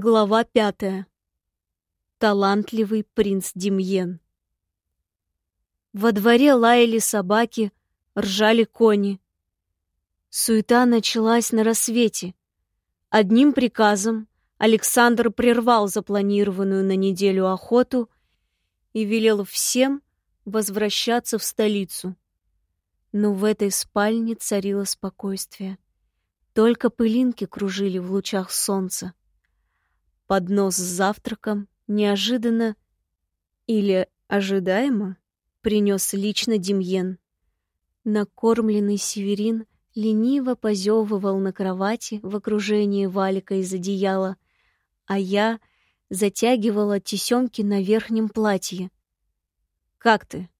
Глава пятая. Талантливый принц Демьен. Во дворе лаяли собаки, ржали кони. Суета началась на рассвете. Одним приказом Александр прервал запланированную на неделю охоту и велел всем возвращаться в столицу. Но в этой спальне царило спокойствие. Только пылинки кружили в лучах солнца. Поднос с завтраком неожиданно или ожидаемо принес лично Демьен. Накормленный Северин лениво позевывал на кровати в окружении валика из одеяла, а я затягивала тесемки на верхнем платье. «Как ты?»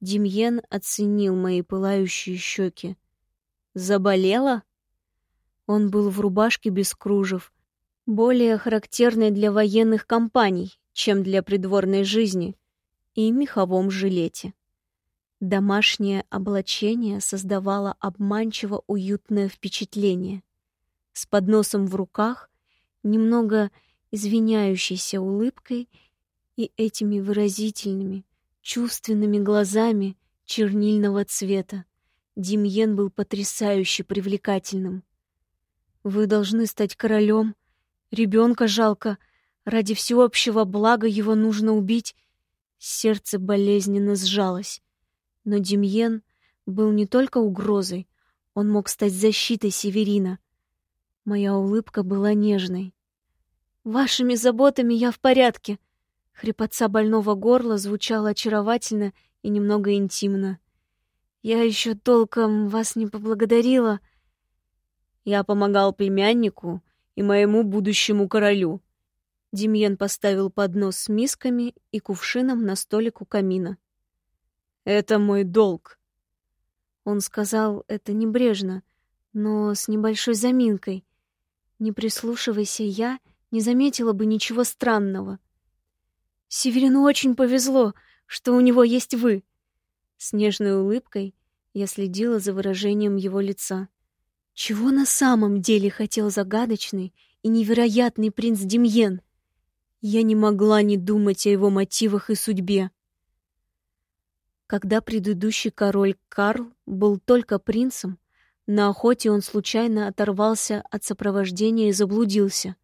Демьен оценил мои пылающие щеки. «Заболела?» Он был в рубашке без кружев, более характерной для военных компаний, чем для придворной жизни, и меховом жилете. Домашнее облачение создавало обманчиво уютное впечатление. С подносом в руках, немного извиняющейся улыбкой и этими выразительными, чувственными глазами чернильного цвета. Демьен был потрясающе привлекательным. «Вы должны стать королем», Ребенка жалко. Ради всеобщего блага его нужно убить. Сердце болезненно сжалось. Но Демьен был не только угрозой, он мог стать защитой Северина. Моя улыбка была нежной. «Вашими заботами я в порядке!» Хрипотца больного горла звучала очаровательно и немного интимно. «Я еще толком вас не поблагодарила». Я помогал племяннику, и моему будущему королю». Демьен поставил поднос с мисками и кувшином на столик у камина. «Это мой долг». Он сказал это небрежно, но с небольшой заминкой. Не прислушивайся я, не заметила бы ничего странного. Северину очень повезло, что у него есть вы. С нежной улыбкой я следила за выражением его лица. Чего на самом деле хотел загадочный и невероятный принц Демьен? Я не могла не думать о его мотивах и судьбе. Когда предыдущий король Карл был только принцем, на охоте он случайно оторвался от сопровождения и заблудился.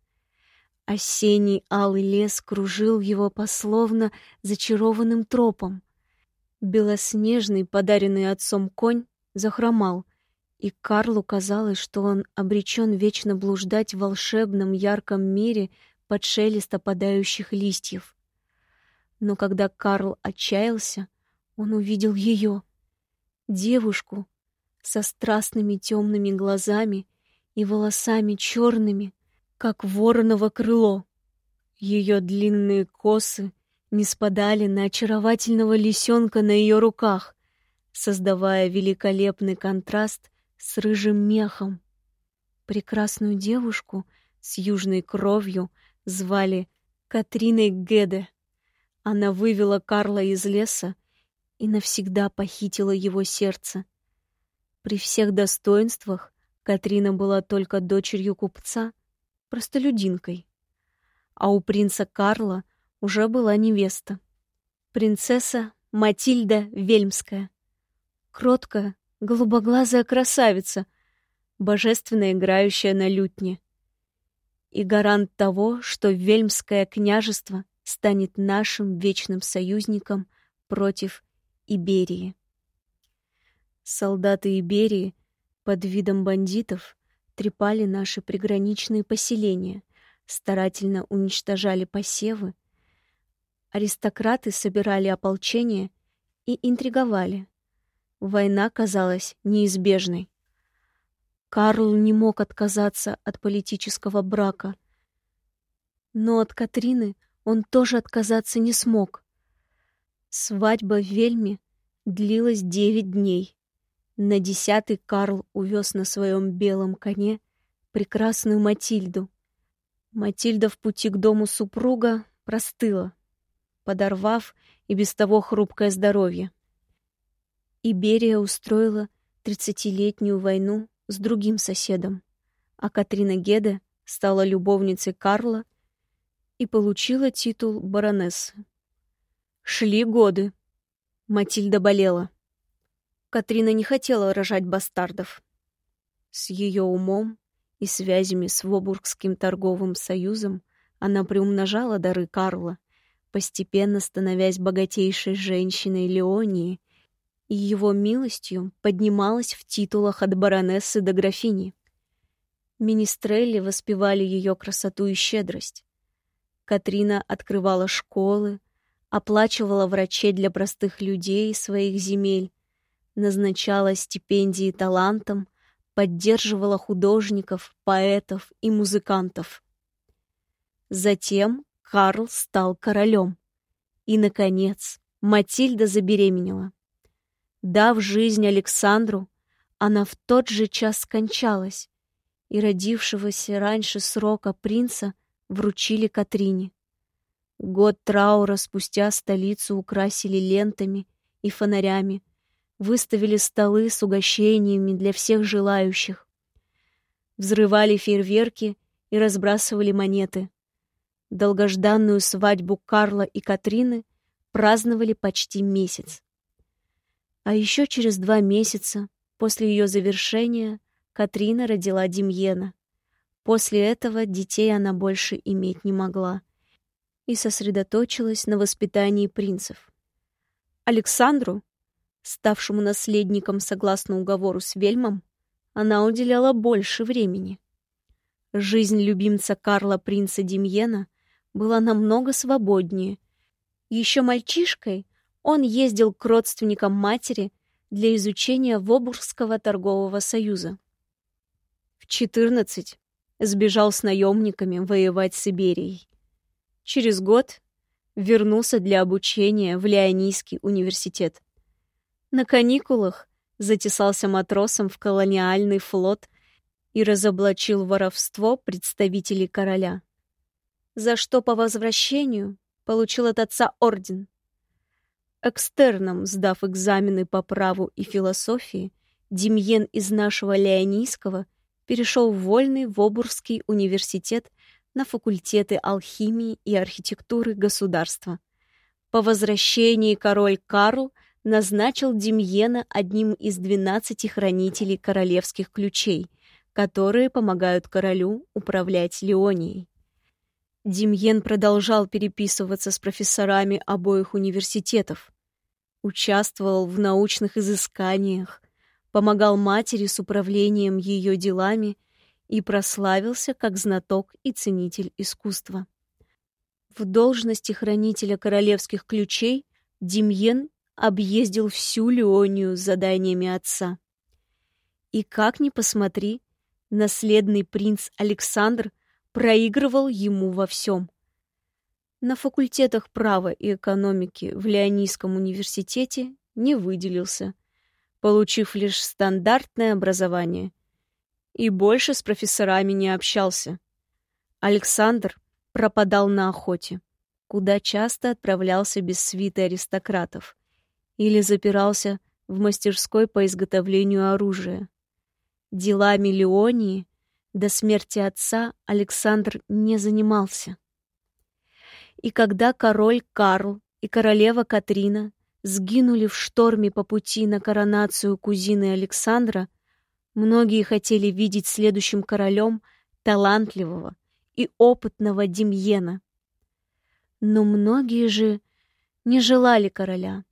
Осенний алый лес кружил его пословно зачарованным тропом. Белоснежный, подаренный отцом конь, захромал, и Карлу казалось, что он обречен вечно блуждать в волшебном ярком мире под шелест опадающих листьев. Но когда Карл отчаялся, он увидел ее, девушку со страстными темными глазами и волосами черными, как вороново крыло. Ее длинные косы не спадали на очаровательного лисенка на ее руках, создавая великолепный контраст с рыжим мехом. Прекрасную девушку с южной кровью звали Катриной Геде. Она вывела Карла из леса и навсегда похитила его сердце. При всех достоинствах Катрина была только дочерью купца, простолюдинкой. А у принца Карла уже была невеста. Принцесса Матильда Вельмская. Кроткая, голубоглазая красавица, божественно играющая на лютне. И гарант того, что Вельмское княжество станет нашим вечным союзником против Иберии. Солдаты Иберии под видом бандитов трепали наши приграничные поселения, старательно уничтожали посевы, аристократы собирали ополчение и интриговали, Война казалась неизбежной. Карл не мог отказаться от политического брака. Но от Катрины он тоже отказаться не смог. Свадьба в Вельме длилась девять дней. На десятый Карл увез на своем белом коне прекрасную Матильду. Матильда в пути к дому супруга простыла, подорвав и без того хрупкое здоровье. Иберия устроила тридцатилетнюю войну с другим соседом, а Катрина Геде стала любовницей Карла и получила титул баронессы. Шли годы. Матильда болела. Катрина не хотела рожать бастардов. С ее умом и связями с Вобургским торговым союзом она приумножала дары Карла, постепенно становясь богатейшей женщиной Леонии, и его милостью поднималась в титулах от баронессы до графини. Министрелли воспевали ее красоту и щедрость. Катрина открывала школы, оплачивала врачей для простых людей своих земель, назначала стипендии талантам, поддерживала художников, поэтов и музыкантов. Затем Карл стал королем. И, наконец, Матильда забеременела. Дав жизнь Александру, она в тот же час скончалась, и родившегося раньше срока принца вручили Катрине. Год траура спустя столицу украсили лентами и фонарями, выставили столы с угощениями для всех желающих, взрывали фейерверки и разбрасывали монеты. Долгожданную свадьбу Карла и Катрины праздновали почти месяц. А еще через два месяца после ее завершения Катрина родила Демьена. После этого детей она больше иметь не могла и сосредоточилась на воспитании принцев. Александру, ставшему наследником согласно уговору с Вельмом, она уделяла больше времени. Жизнь любимца Карла принца Демьена была намного свободнее. Еще мальчишкой он ездил к родственникам матери для изучения Вобургского торгового союза. В 14 сбежал с наемниками воевать с Сибирией. Через год вернулся для обучения в Леонийский университет. На каникулах затесался матросом в колониальный флот и разоблачил воровство представителей короля. За что по возвращению получил от отца орден. Экстерном, сдав экзамены по праву и философии, Демьен из нашего Леонийского перешел в Вольный Вобурский университет на факультеты алхимии и архитектуры государства. По возвращении король Карл назначил Демьена одним из двенадцати хранителей королевских ключей, которые помогают королю управлять Леонией. Демьен продолжал переписываться с профессорами обоих университетов, участвовал в научных изысканиях, помогал матери с управлением ее делами и прославился как знаток и ценитель искусства. В должности хранителя королевских ключей Демьен объездил всю Леонию с заданиями отца. И как ни посмотри, наследный принц Александр проигрывал ему во всем. На факультетах права и экономики в Леонийском университете не выделился, получив лишь стандартное образование, и больше с профессорами не общался. Александр пропадал на охоте, куда часто отправлялся без свиты аристократов или запирался в мастерской по изготовлению оружия. Делами Леонии до смерти отца Александр не занимался. И когда король Карл и королева Катрина сгинули в шторме по пути на коронацию кузины Александра, многие хотели видеть следующим королем талантливого и опытного Демьена. Но многие же не желали короля.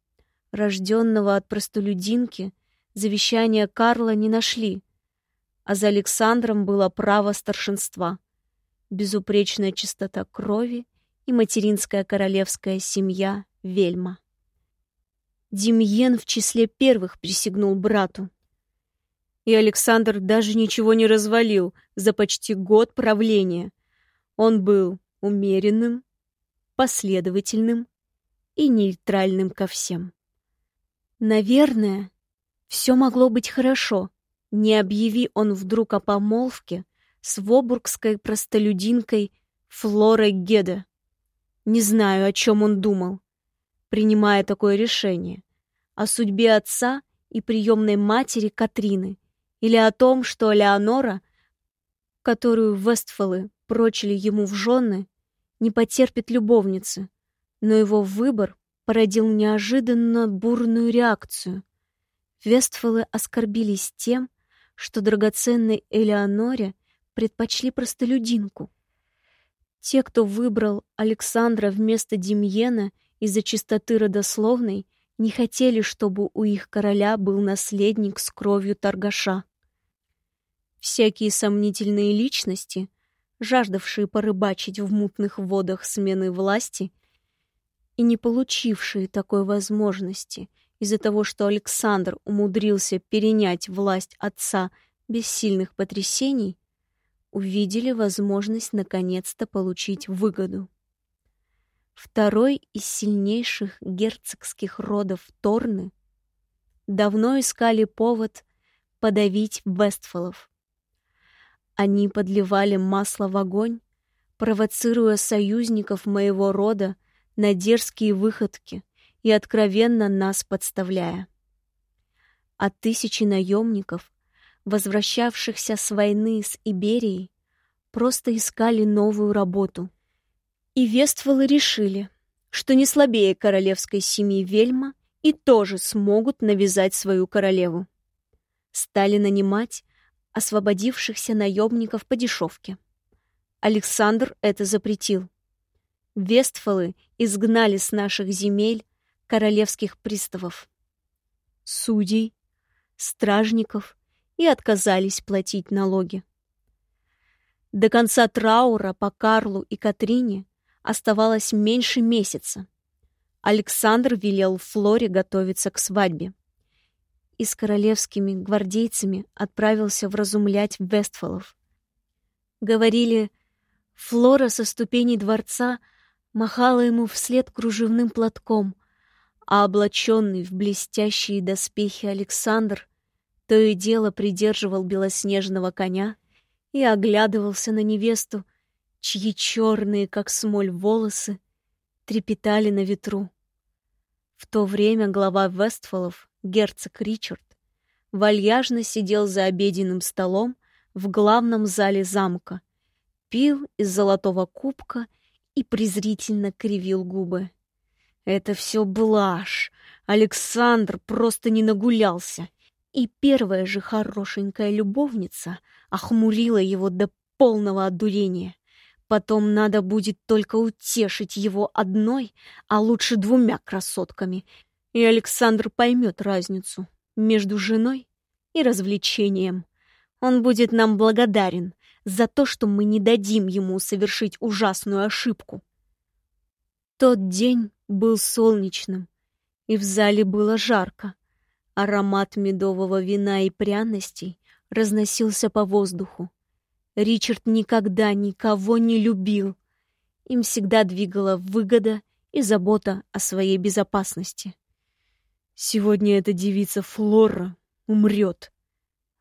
Рожденного от простолюдинки завещания Карла не нашли, а за Александром было право старшинства, безупречная чистота крови и материнская королевская семья Вельма. Демьен в числе первых присягнул брату. И Александр даже ничего не развалил за почти год правления. Он был умеренным, последовательным и нейтральным ко всем. Наверное, все могло быть хорошо, не объяви он вдруг о помолвке с вобургской простолюдинкой Флорой Геде. Не знаю, о чем он думал, принимая такое решение. О судьбе отца и приемной матери Катрины или о том, что Леонора, которую Вестфалы прочили ему в жены, не потерпит любовницы, но его выбор породил неожиданно бурную реакцию. Вестфалы оскорбились тем, что драгоценной Элеоноре предпочли простолюдинку. Те, кто выбрал Александра вместо Демьена из-за чистоты родословной, не хотели, чтобы у их короля был наследник с кровью торгаша. Всякие сомнительные личности, жаждавшие порыбачить в мутных водах смены власти и не получившие такой возможности из-за того, что Александр умудрился перенять власть отца без сильных потрясений, увидели возможность наконец-то получить выгоду. Второй из сильнейших герцогских родов Торны давно искали повод подавить Вестфолов. Они подливали масло в огонь, провоцируя союзников моего рода на дерзкие выходки и откровенно нас подставляя. А тысячи наемников, возвращавшихся с войны с Иберией, просто искали новую работу. И Вестфалы решили, что не слабее королевской семьи Вельма и тоже смогут навязать свою королеву. Стали нанимать освободившихся наемников по дешевке. Александр это запретил. Вестфалы изгнали с наших земель королевских приставов, судей, стражников и отказались платить налоги. До конца траура по Карлу и Катрине оставалось меньше месяца. Александр велел Флоре готовиться к свадьбе и с королевскими гвардейцами отправился вразумлять Вестфалов. Говорили, Флора со ступеней дворца махала ему вслед кружевным платком, а облаченный в блестящие доспехи Александр то и дело придерживал белоснежного коня и оглядывался на невесту, чьи черные, как смоль, волосы трепетали на ветру. В то время глава Вестфалов герцог Ричард, вальяжно сидел за обеденным столом в главном зале замка, пил из золотого кубка и презрительно кривил губы. Это все блажь. Александр просто не нагулялся. И первая же хорошенькая любовница охмурила его до полного одурения. Потом надо будет только утешить его одной, а лучше двумя красотками, и Александр поймет разницу между женой и развлечением. Он будет нам благодарен за то, что мы не дадим ему совершить ужасную ошибку. Тот день был солнечным, и в зале было жарко. Аромат медового вина и пряностей разносился по воздуху. Ричард никогда никого не любил. Им всегда двигала выгода и забота о своей безопасности. Сегодня эта девица Флора умрет.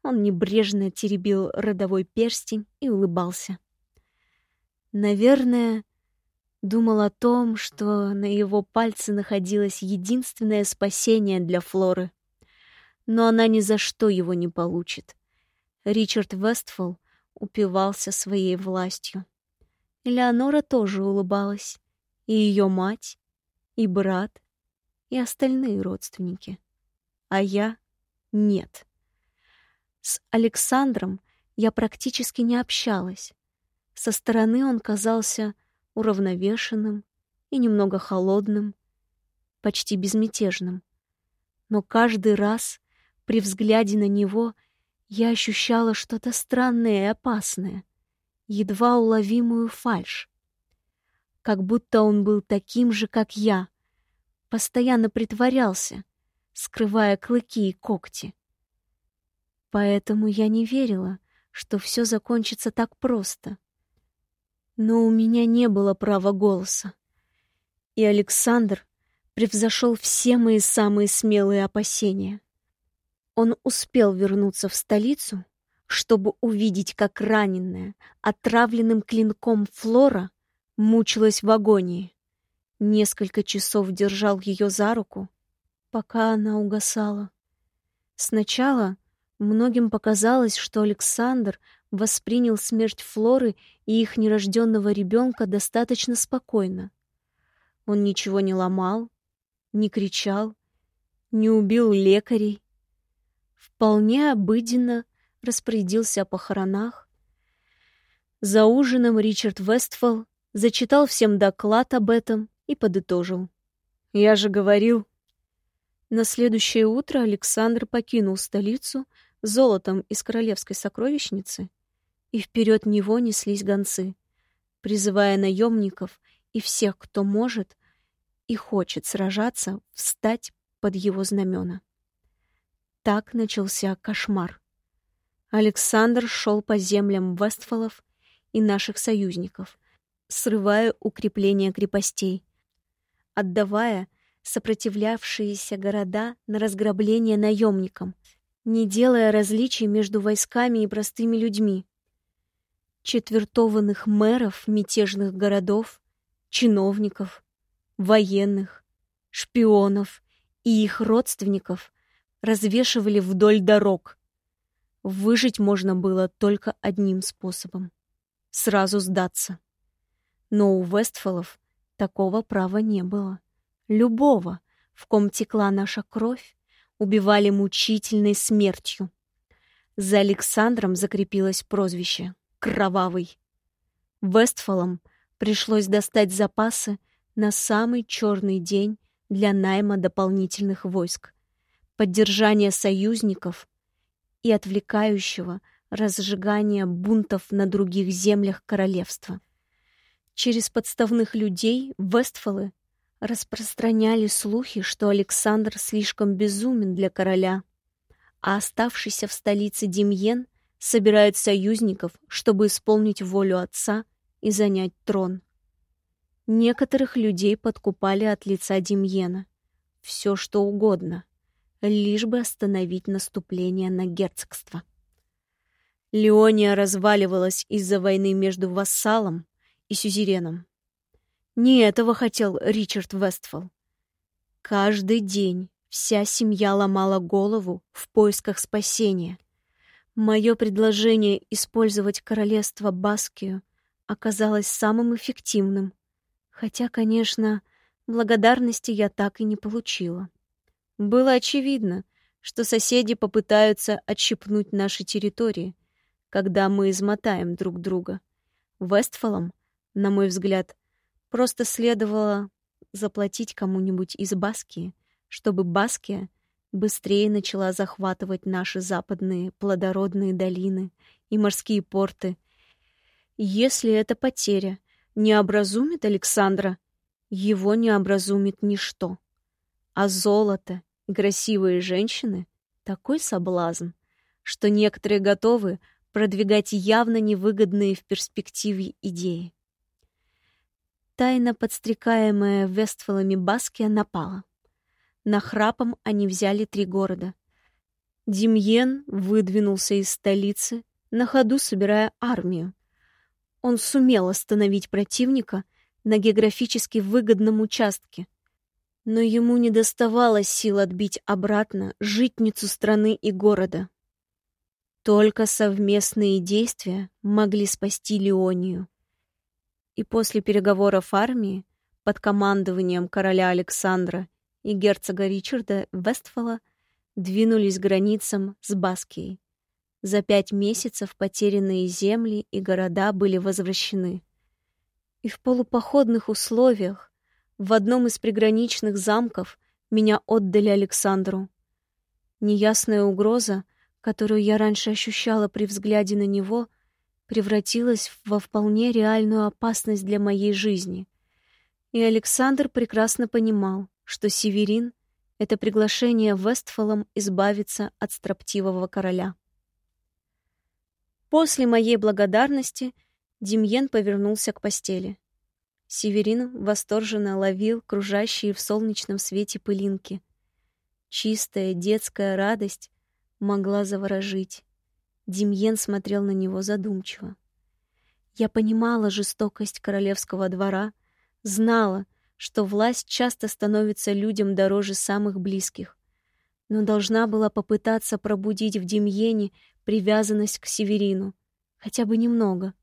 Он небрежно теребил родовой перстень и улыбался. Наверное, думал о том, что на его пальце находилось единственное спасение для Флоры. Но она ни за что его не получит. Ричард Вестфол упивался своей властью. Элеонора тоже улыбалась. И ее мать, и брат, и остальные родственники. А я — нет. С Александром я практически не общалась. Со стороны он казался уравновешенным и немного холодным, почти безмятежным. Но каждый раз при взгляде на него я ощущала что-то странное и опасное, едва уловимую фальшь. Как будто он был таким же, как я, постоянно притворялся, скрывая клыки и когти. Поэтому я не верила, что все закончится так просто. Но у меня не было права голоса. И Александр превзошел все мои самые смелые опасения. Он успел вернуться в столицу, чтобы увидеть, как раненая, отравленным клинком Флора мучилась в агонии. Несколько часов держал ее за руку, пока она угасала. Сначала многим показалось, что Александр воспринял смерть Флоры и их нерожденного ребенка достаточно спокойно. Он ничего не ломал, не кричал, не убил лекарей. Вполне обыденно распорядился о похоронах. За ужином Ричард Вестфол зачитал всем доклад об этом и подытожил. «Я же говорил». На следующее утро Александр покинул столицу золотом из королевской сокровищницы, и вперед него неслись гонцы, призывая наемников и всех, кто может и хочет сражаться, встать под его знамена. Так начался кошмар. Александр шел по землям Вестфалов и наших союзников, срывая укрепления крепостей, отдавая сопротивлявшиеся города на разграбление наемникам, не делая различий между войсками и простыми людьми. Четвертованных мэров мятежных городов, чиновников, военных, шпионов и их родственников развешивали вдоль дорог. Выжить можно было только одним способом — сразу сдаться. Но у Вестфолов такого права не было. Любого, в ком текла наша кровь, убивали мучительной смертью. За Александром закрепилось прозвище «Кровавый». Вестфолам пришлось достать запасы на самый черный день для найма дополнительных войск, поддержания союзников и отвлекающего разжигания бунтов на других землях королевства. Через подставных людей Вестфалы распространяли слухи, что Александр слишком безумен для короля, а оставшийся в столице Демьен собирает союзников, чтобы исполнить волю отца и занять трон. Некоторых людей подкупали от лица Демьена. Все что угодно, лишь бы остановить наступление на герцогство. Леония разваливалась из-за войны между вассалом и сюзереном. Не этого хотел Ричард Вестфол. Каждый день вся семья ломала голову в поисках спасения. Мое предложение использовать королевство Баскию оказалось самым эффективным, хотя, конечно, благодарности я так и не получила. Было очевидно, что соседи попытаются отщипнуть наши территории, когда мы измотаем друг друга. Вестфалом, на мой взгляд, просто следовало заплатить кому-нибудь из Баскии, чтобы Баския быстрее начала захватывать наши западные плодородные долины и морские порты. Если эта потеря не образумит Александра, его не образумит ничто. А золото и красивые женщины — такой соблазн, что некоторые готовы продвигать явно невыгодные в перспективе идеи. Тайно подстрекаемая Вестфалами Баския напала. На храпом они взяли три города. Демьен выдвинулся из столицы, на ходу собирая армию. Он сумел остановить противника на географически выгодном участке, но ему не доставало сил отбить обратно житницу страны и города. Только совместные действия могли спасти Леонию и после переговоров армии под командованием короля Александра и герцога Ричарда Вестфала двинулись к границам с Баскией. За пять месяцев потерянные земли и города были возвращены. И в полупоходных условиях в одном из приграничных замков меня отдали Александру. Неясная угроза, которую я раньше ощущала при взгляде на него, превратилась во вполне реальную опасность для моей жизни. И Александр прекрасно понимал, что Северин — это приглашение Вестфалом избавиться от строптивого короля. После моей благодарности Демьен повернулся к постели. Северин восторженно ловил кружащие в солнечном свете пылинки. Чистая детская радость могла заворожить. Демьен смотрел на него задумчиво. Я понимала жестокость королевского двора, знала, что власть часто становится людям дороже самых близких, но должна была попытаться пробудить в Демьене привязанность к Северину, Хотя бы немного.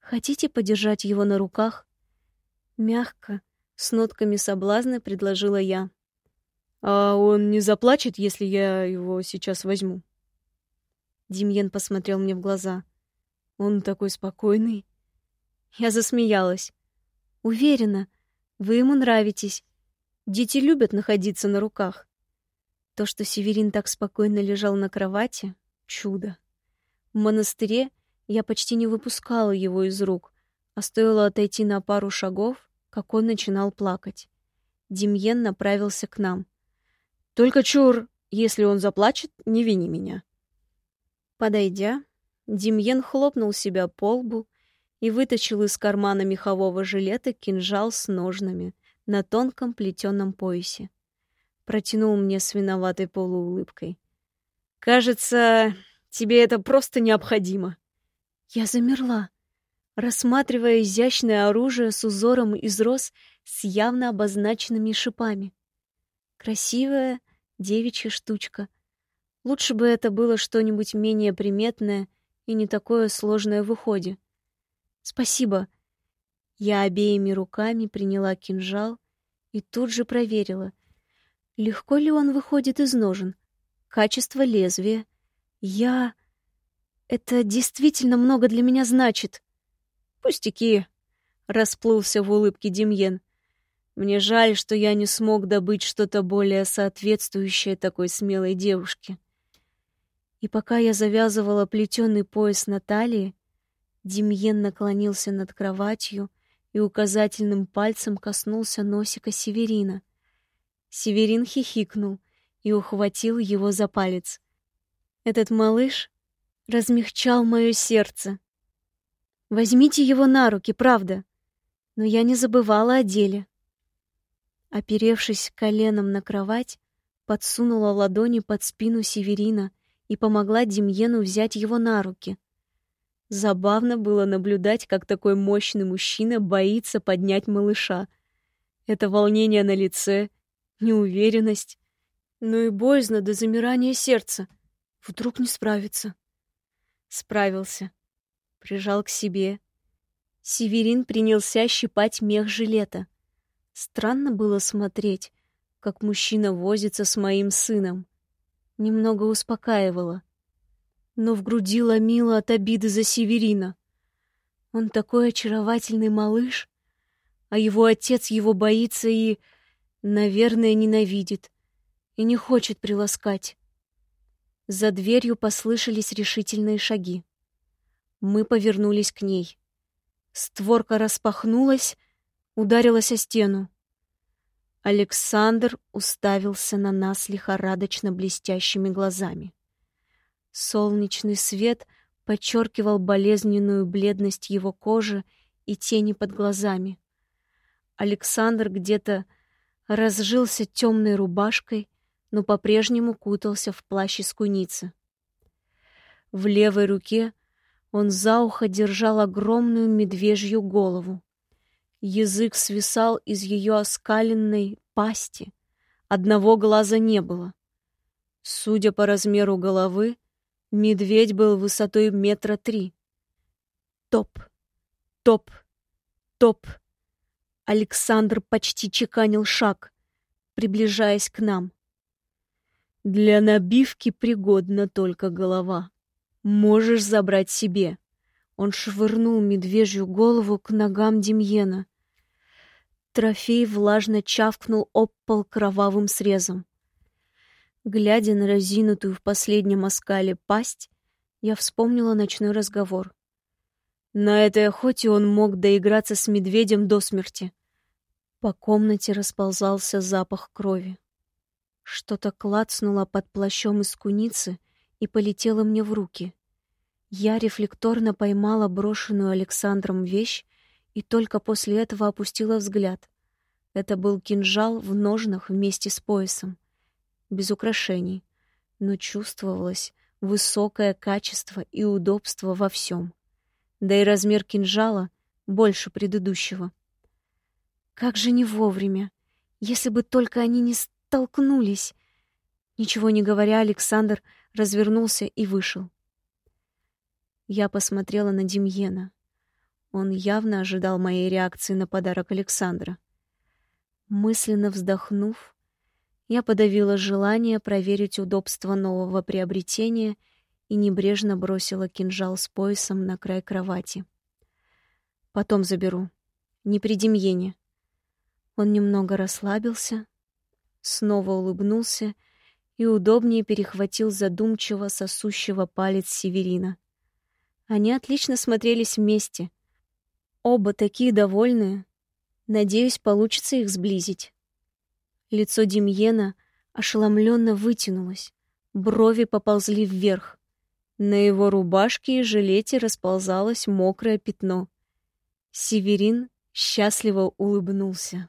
Хотите подержать его на руках? Мягко, с нотками соблазна предложила я. А он не заплачет, если я его сейчас возьму? Демьен посмотрел мне в глаза. Он такой спокойный. Я засмеялась. Уверена, вы ему нравитесь. Дети любят находиться на руках. То, что Северин так спокойно лежал на кровати — чудо. В монастыре я почти не выпускала его из рук, а стоило отойти на пару шагов, как он начинал плакать. Демьен направился к нам. «Только чур, если он заплачет, не вини меня». Подойдя, Демьен хлопнул себя по лбу и вытащил из кармана мехового жилета кинжал с ножнами на тонком плетеном поясе протянул мне с виноватой полуулыбкой. «Кажется, тебе это просто необходимо». Я замерла, рассматривая изящное оружие с узором из роз с явно обозначенными шипами. Красивая девичья штучка. Лучше бы это было что-нибудь менее приметное и не такое сложное в уходе. Спасибо. Я обеими руками приняла кинжал и тут же проверила — Легко ли он выходит из ножен? Качество лезвия. Я... Это действительно много для меня значит. Пустяки, расплылся в улыбке Демьен. Мне жаль, что я не смог добыть что-то более соответствующее такой смелой девушке. И пока я завязывала плетеный пояс на талии, Демьен наклонился над кроватью и указательным пальцем коснулся носика Северина — Северин хихикнул и ухватил его за палец. Этот малыш размягчал мое сердце. Возьмите его на руки, правда. Но я не забывала о деле. Оперевшись коленом на кровать, подсунула ладони под спину Северина и помогла Демьену взять его на руки. Забавно было наблюдать, как такой мощный мужчина боится поднять малыша. Это волнение на лице — неуверенность, но и боязно до замирания сердца. Вдруг не справится. Справился. Прижал к себе. Северин принялся щипать мех жилета. Странно было смотреть, как мужчина возится с моим сыном. Немного успокаивало. Но в груди ломило от обиды за Северина. Он такой очаровательный малыш, а его отец его боится и Наверное, ненавидит и не хочет приласкать. За дверью послышались решительные шаги. Мы повернулись к ней. Створка распахнулась, ударилась о стену. Александр уставился на нас лихорадочно блестящими глазами. Солнечный свет подчеркивал болезненную бледность его кожи и тени под глазами. Александр где-то разжился темной рубашкой, но по-прежнему кутался в плащ из куницы. В левой руке он за ухо держал огромную медвежью голову. Язык свисал из ее оскаленной пасти. Одного глаза не было. Судя по размеру головы, медведь был высотой метра три. Топ, топ, топ. Александр почти чеканил шаг, приближаясь к нам. Для набивки пригодна только голова. Можешь забрать себе. Он швырнул медвежью голову к ногам Демьена. Трофей влажно чавкнул об пол кровавым срезом. Глядя на разинутую в последнем оскале пасть, я вспомнила ночной разговор. На этой охоте он мог доиграться с медведем до смерти. По комнате расползался запах крови. Что-то клацнуло под плащом из куницы и полетело мне в руки. Я рефлекторно поймала брошенную Александром вещь и только после этого опустила взгляд. Это был кинжал в ножнах вместе с поясом, без украшений, но чувствовалось высокое качество и удобство во всем да и размер кинжала больше предыдущего. Как же не вовремя! Если бы только они не столкнулись! Ничего не говоря, Александр развернулся и вышел. Я посмотрела на Демьена. Он явно ожидал моей реакции на подарок Александра. Мысленно вздохнув, я подавила желание проверить удобство нового приобретения и небрежно бросила кинжал с поясом на край кровати. Потом заберу. Не при Демьене. Он немного расслабился, снова улыбнулся и удобнее перехватил задумчиво сосущего палец Северина. Они отлично смотрелись вместе. Оба такие довольные. Надеюсь, получится их сблизить. Лицо Демьена ошеломленно вытянулось, брови поползли вверх. На его рубашке и жилете расползалось мокрое пятно. Северин счастливо улыбнулся.